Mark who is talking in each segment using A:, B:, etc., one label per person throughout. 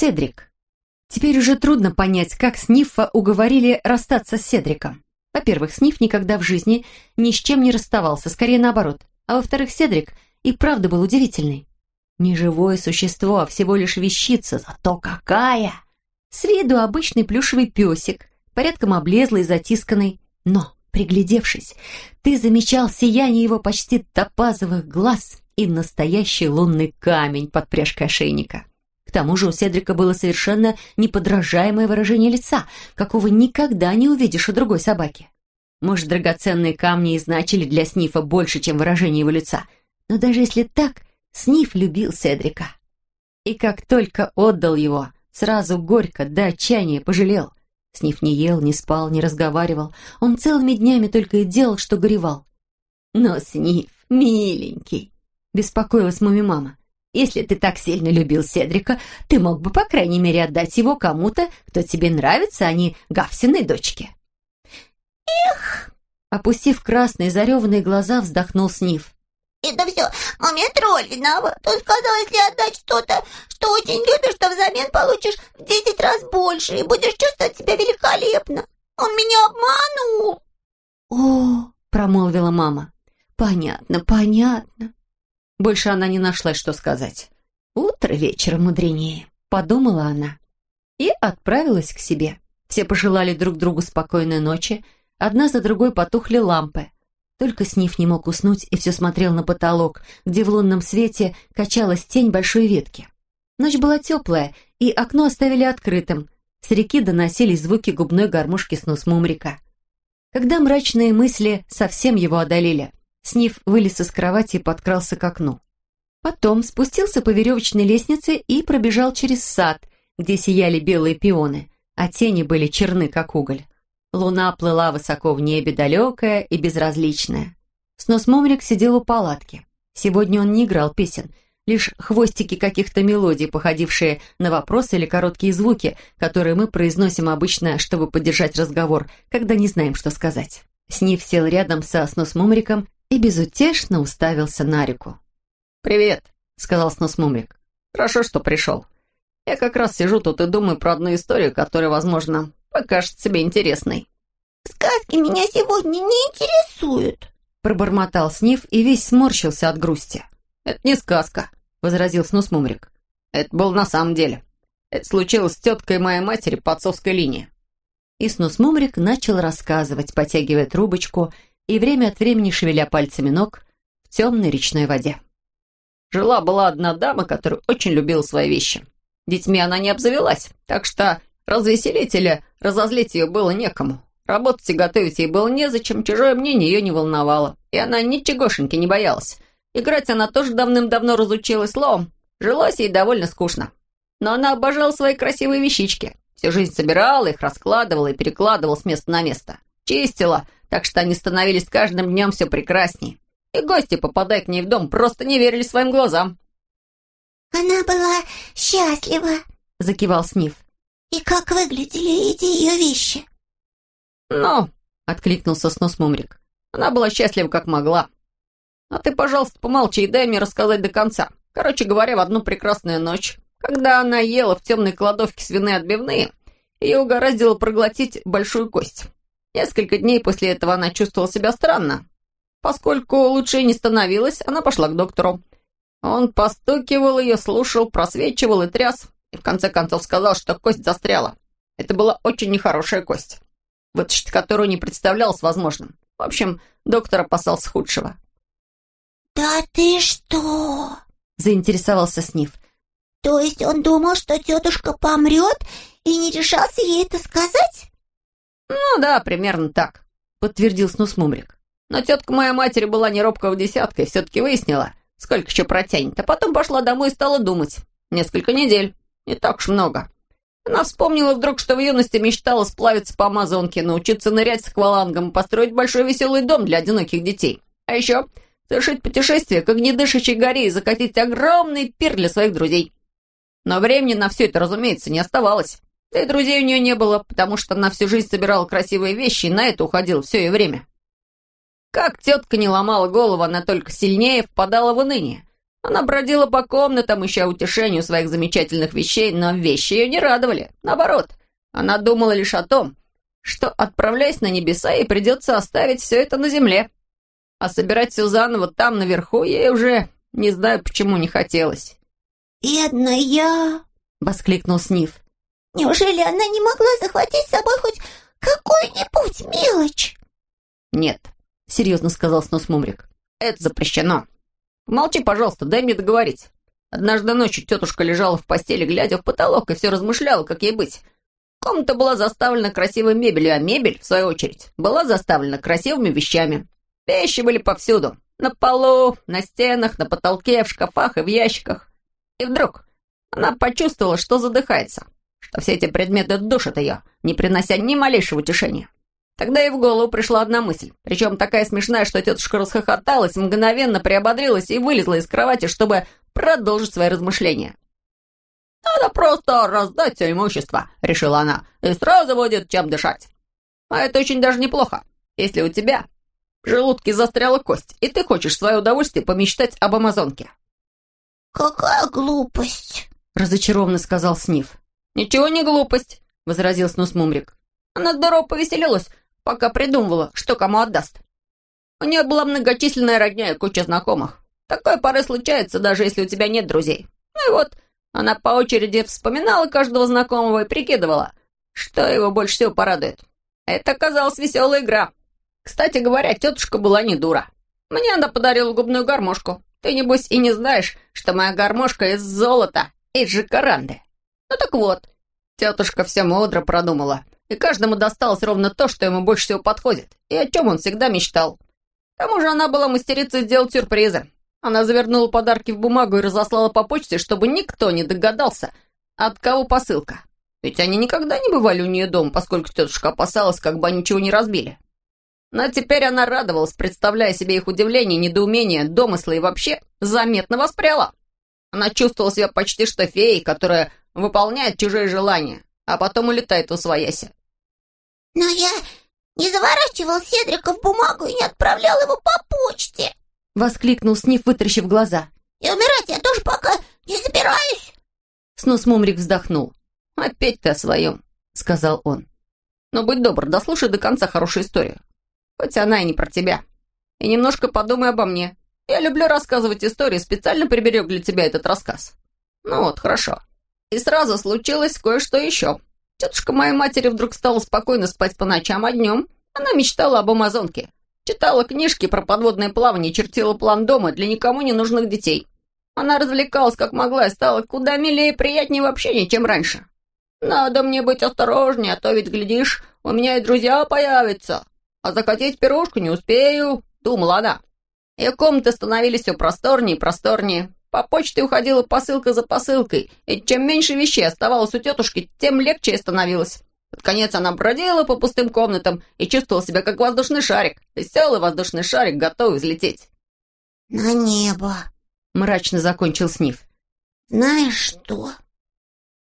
A: Седрик. Теперь уже трудно понять, как Снифа уговорили расстаться с Седриком. Во-первых, Сниф никогда в жизни ни с чем не расставался, скорее наоборот. А во-вторых, Седрик и правда был удивительный. Не живое существо, а всего лишь вещица, зато какая! С виду обычный плюшевый песик, порядком облезлый и затисканный. Но, приглядевшись, ты замечал сияние его почти топазовых глаз и настоящий лунный камень под пряжкой ошейника. К тому же у Седрика было совершенно неподражаемое выражение лица, какого никогда не увидишь у другой собаки. Может, драгоценные камни и значили для Снифа больше, чем выражение его лица. Но даже если так, Сниф любил Седрика. И как только отдал его, сразу горько, до отчаяния пожалел. Сниф не ел, не спал, не разговаривал. Он целыми днями только и делал, что горевал. «Но, Сниф, миленький!» — беспокоилась муми-мама. «Если ты так сильно любил Седрика, ты мог бы, по крайней мере, отдать его кому-то, кто тебе нравится, а не Гавсиной дочке».
B: «Эх!»
A: Опустив красные зареванные глаза, вздохнул Сниф.
B: «Это все мумия тролль виноват. Он сказал, если отдать что-то, что очень любишь, то взамен получишь в десять раз больше и будешь чувствовать себя великолепно. Он меня обманул!»
A: «О!» — промолвила мама. «Понятно, понятно». Больше она не нашла, что сказать. «Утро вечера мудренее», — подумала она. И отправилась к себе. Все пожелали друг другу спокойной ночи, Одна за другой потухли лампы. Только Сниф не мог уснуть и все смотрел на потолок, где в лунном свете качалась тень большой ветки. Ночь была теплая, и окно оставили открытым. С реки доносились звуки губной гармошки снус Мумрика. Когда мрачные мысли совсем его одолели, Сниф вылез из кровати и подкрался к окну. Потом спустился по веревочной лестнице и пробежал через сад, где сияли белые пионы, а тени были черны, как уголь. Луна плыла высоко в небе, далекая и безразличная. Снос Мумрик сидел у палатки. Сегодня он не играл песен, лишь хвостики каких-то мелодий, походившие на вопросы или короткие звуки, которые мы произносим обычно, чтобы поддержать разговор, когда не знаем, что сказать. Снив сел рядом со Снос Мумриком и безутешно уставился на реку.
C: «Привет», — сказал Снос Мумрик. «Хорошо, что пришел. Я как раз сижу тут и думаю про одну историю, которая, возможно, покажется тебе интересной».
B: «Сказки меня сегодня не интересуют», —
A: пробормотал Сниф и весь сморщился от грусти.
C: «Это не сказка», — возразил Снус Мумрик. «Это было на самом деле. Это случилось с теткой моей матери по отцовской линии».
A: И Снус Мумрик начал рассказывать, потягивая трубочку и время от времени шевеля пальцами ног в темной речной воде.
C: Жила-была одна дама, которая очень любила свои вещи. Детьми она не обзавелась, так что развеселить или разозлить ее было некому. Работать и готовить ей было незачем, чужое мнение ее не волновало. И она ничегошеньки не боялась. Играть она тоже давным-давно разучилась словом. Жилось ей довольно скучно. Но она обожала свои красивые вещички. Всю жизнь собирала их, раскладывала и перекладывала с места на место. Чистила, так что они становились каждым днем все прекраснее. И гости, попадая к ней в дом, просто не верили своим глазам.
B: «Она была счастлива», —
A: закивал Сниф.
B: «И как выглядели эти ее вещи?»
C: «Ну», — откликнулся Снос Мумрик, — «она была счастлива как могла. А ты, пожалуйста, помолчи и дай мне рассказать до конца. Короче говоря, в одну прекрасную ночь, когда она ела в темной кладовке свиные отбивные, ее угораздило проглотить большую кость. Несколько дней после этого она чувствовала себя странно. Поскольку лучше не становилась, она пошла к доктору. Он постукивал ее, слушал, просвечивал и тряс, и в конце концов сказал, что кость застряла. Это была очень нехорошая кость, вытащить которую не представлялось возможным. В общем, доктор опасался худшего.
B: «Да ты что?»
A: — заинтересовался Сниф.
B: «То есть он думал, что тетушка помрет и не решался ей это сказать?»
C: «Ну да, примерно так», — подтвердил Снус Мумрик. «Но тетка моей матери была не робкого десятка и все-таки выяснила, сколько еще протянет, а потом пошла домой и стала думать. Несколько недель, не так уж много. Она вспомнила вдруг, что в юности мечтала сплавиться по Амазонке, научиться нырять с аквалангом, построить большой веселый дом для одиноких детей. А еще совершить путешествие к огнедышащей горе и закатить огромный пир для своих друзей. Но времени на все это, разумеется, не оставалось. Да и друзей у нее не было, потому что она всю жизнь собирала красивые вещи, и на это уходило все ее время. Как тетка не ломала голову, она только сильнее впадала в уныние. Она бродила по комнатам, ища утешению своих замечательных вещей, но вещи ее не радовали. Наоборот, она думала лишь о том, что, отправляясь на небеса, ей придется оставить все это на земле. А собирать все заново там, наверху, ей уже не знаю, почему не хотелось.
B: «Бедная!»
A: — воскликнул Сниф.
B: «Неужели она не могла захватить с собой хоть какую-нибудь мелочь?»
C: «Нет», — серьезно сказал Снос Мумрик. «Это запрещено. Молчи, пожалуйста, дай мне договорить. Однажды ночью тетушка лежала в постели, глядя в потолок, и все размышляла, как ей быть. Комната была заставлена красивой мебелью, а мебель, в свою очередь, была заставлена красивыми вещами. Вещи были повсюду. На полу, на стенах, на потолке, в шкафах и в ящиках. И вдруг она почувствовала, что задыхается, что все эти предметы душат ее, не принося ни малейшего утешения. Тогда ей в голову пришла одна мысль, причем такая смешная, что тетушка расхохоталась, мгновенно приободрилась и вылезла из кровати, чтобы продолжить свои размышления. «Надо просто раздать все имущество», — решила она, «и сразу будет чем дышать. А это очень даже неплохо, если у тебя в желудке застряла кость, и ты хочешь в свое удовольствие помечтать об Амазонке».
B: «Какая глупость!»
A: — разочарованно сказал Сниф.
C: «Ничего не глупость», — возразил Снус Мумрик. Она здорово повеселилась, пока придумывала, что кому отдаст. У нее была многочисленная родня и куча знакомых. Такое порой случается, даже если у тебя нет друзей. Ну и вот, она по очереди вспоминала каждого знакомого и прикидывала, что его больше всего порадует. Это оказалась веселая игра. Кстати говоря, тетушка была не дура. Мне она подарила губную гармошку. Ты, небось, и не знаешь, что моя гармошка из золота, из жакаранды. Ну так вот, тетушка все мудро продумала, и каждому досталось ровно то, что ему больше всего подходит, и о чем он всегда мечтал. К тому же она была мастерицей сделать сюрпризы. Она завернула подарки в бумагу и разослала по почте, чтобы никто не догадался, от кого посылка. Ведь они никогда не бывали у нее дома, поскольку тетушка опасалась, как бы они ничего не разбили. Но теперь она радовалась, представляя себе их удивление, недоумение, домыслы и вообще заметно воспряла. Она чувствовала себя почти что феей, которая выполняет чужие желания, а потом улетает в освояси.
B: «Но я не заворачивал Седрика в бумагу и не отправлял его по почте!»
A: Воскликнул Сниф, вытращив глаза.
B: «И умирать я тоже пока не собираюсь!»
A: Снос Мумрик вздохнул.
C: «Опять ты о своем», — сказал он. «Но будь добр, дослушай до конца хорошую историю. Хоть она и не про тебя. И немножко подумай обо мне. Я люблю рассказывать истории, специально приберег для тебя этот рассказ. Ну вот, хорошо. И сразу случилось кое-что еще. Тетушка моей матери вдруг стала спокойно спать по ночам, а днем она мечтала об Амазонке. Читала книжки про подводное плавание, чертила план дома для никому не нужных детей. Она развлекалась как могла и стала куда милее и приятнее в общении, чем раньше. «Надо мне быть осторожнее, а то ведь, глядишь, у меня и друзья появятся. А закатить пирожку не успею», — думала она. Ее комнаты становились все просторнее и просторнее. По почте уходила посылка за посылкой, и чем меньше вещей оставалось у тетушки, тем легче становилось. Под конец она бродила по пустым комнатам и чувствовала себя как воздушный шарик. Веселый воздушный шарик, готовый взлететь.
B: «На небо», —
A: мрачно закончил Сниф.
B: «Знаешь что?»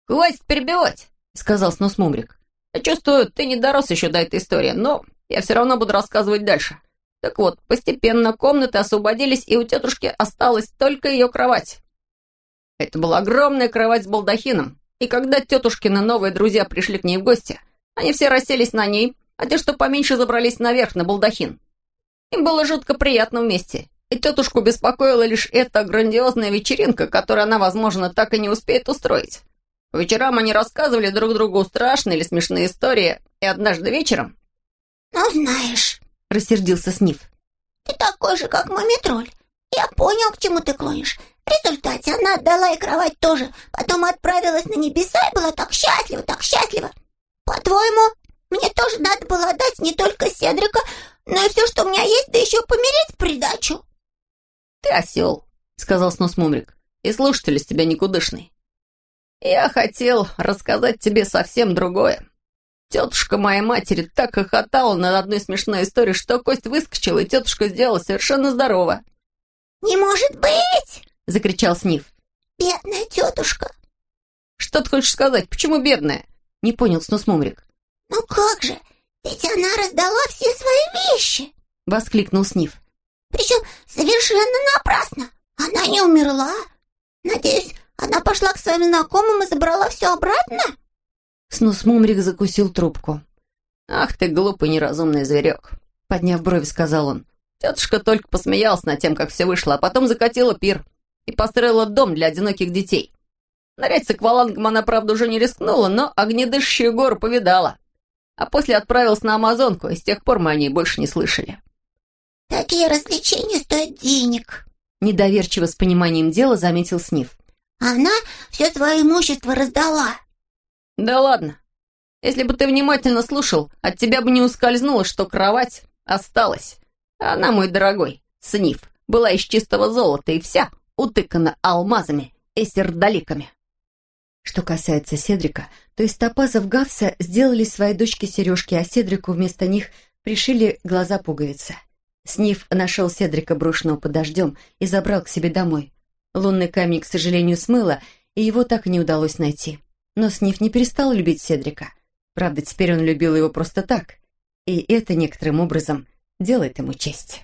C: «Хватит перебивать», — сказал Снус Мумрик. «Я чувствую, ты не дорос еще до этой истории, но я все равно буду рассказывать дальше. Так вот, постепенно комнаты освободились, и у тетушки осталась только ее кровать. Это была огромная кровать с балдахином, и когда тетушкины новые друзья пришли к ней в гости, они все расселись на ней, а те, что поменьше, забрались наверх, на балдахин. Им было жутко приятно вместе, и тетушку беспокоила лишь эта грандиозная вечеринка, которую она, возможно, так и не успеет устроить. По вечерам они рассказывали друг другу страшные или смешные истории, и однажды вечером...
B: «Ну, знаешь...»
A: — рассердился Сниф.
B: «Ты такой же, как мумитроль. Я понял, к чему ты клонишь. В результате она отдала и кровать тоже, потом отправилась на небеса и была так счастлива, так счастлива. По-твоему, мне тоже надо было отдать не только Седрика, но и все, что у меня есть, да еще помереть в придачу?»
C: «Ты осел», — сказал Снос Мумрик, — «и слушатель из тебя никудышный. Я хотел рассказать тебе совсем другое. Тетушка моей матери так хохотала над одной смешной историей, что кость выскочила, и тетушка сделала совершенно здорово.
B: «Не может быть!»
A: — закричал Сниф.
B: «Бедная тетушка!»
C: «Что ты хочешь сказать? Почему бедная?» — не понял Снус Мумрик.
B: «Ну как же? Ведь она раздала все свои вещи!»
A: — воскликнул Сниф.
B: «Причем совершенно напрасно. Она не умерла? Надеюсь, она пошла к своим знакомым и забрала все обратно?»
A: Снус Мумрик закусил трубку.
C: «Ах ты, глупый неразумный зверек!»
A: Подняв брови, сказал он.
C: Тетушка только посмеялась над тем, как все вышло, а потом закатила пир и построила дом для одиноких детей. Нырять с аквалангом она, правда, уже не рискнула, но огнедышащую гору повидала. А после отправилась на Амазонку, и с тех пор мы о ней больше не слышали.
B: «Такие развлечения стоят денег», —
A: недоверчиво с пониманием дела заметил Сниф.
B: «Она все свое имущество раздала».
C: «Да ладно. Если бы ты внимательно слушал, от тебя бы не ускользнуло, что кровать осталась. Она, мой дорогой, Сниф, была из чистого золота и вся утыкана алмазами и сердоликами».
A: Что касается Седрика, то из топазов Гавса сделали своей дочке сережки, а Седрику вместо них пришили глаза пуговицы. Сниф нашел Седрика брошенного под дождем и забрал к себе домой. Лунный камень, к сожалению, смыло, и его так и не удалось найти. Но Сниф не перестал любить Седрика. Правда, теперь он любил его просто так. И это некоторым образом делает ему честь.